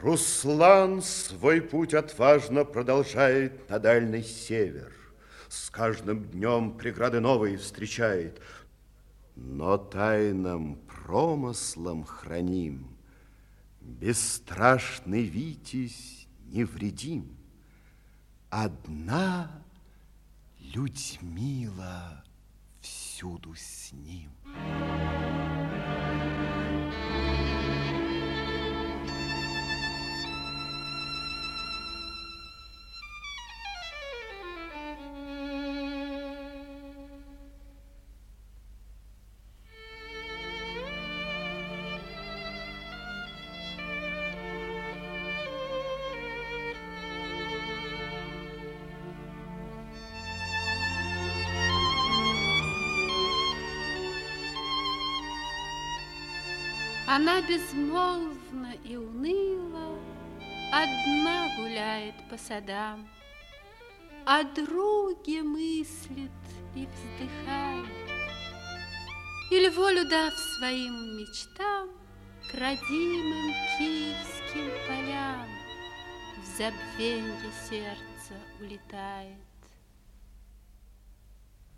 Руслан свой путь отважно продолжает на дальний север. С каждым днем преграды новые встречает. Но тайным промыслом храним Бесстрашный Витязь невредим. Одна Людмила всюду с ним. Она безмолвно и уныло Одна гуляет по садам, О друге мыслит и вздыхает, Или волю дав своим мечтам К родимым киевским полям В забвенье сердце улетает.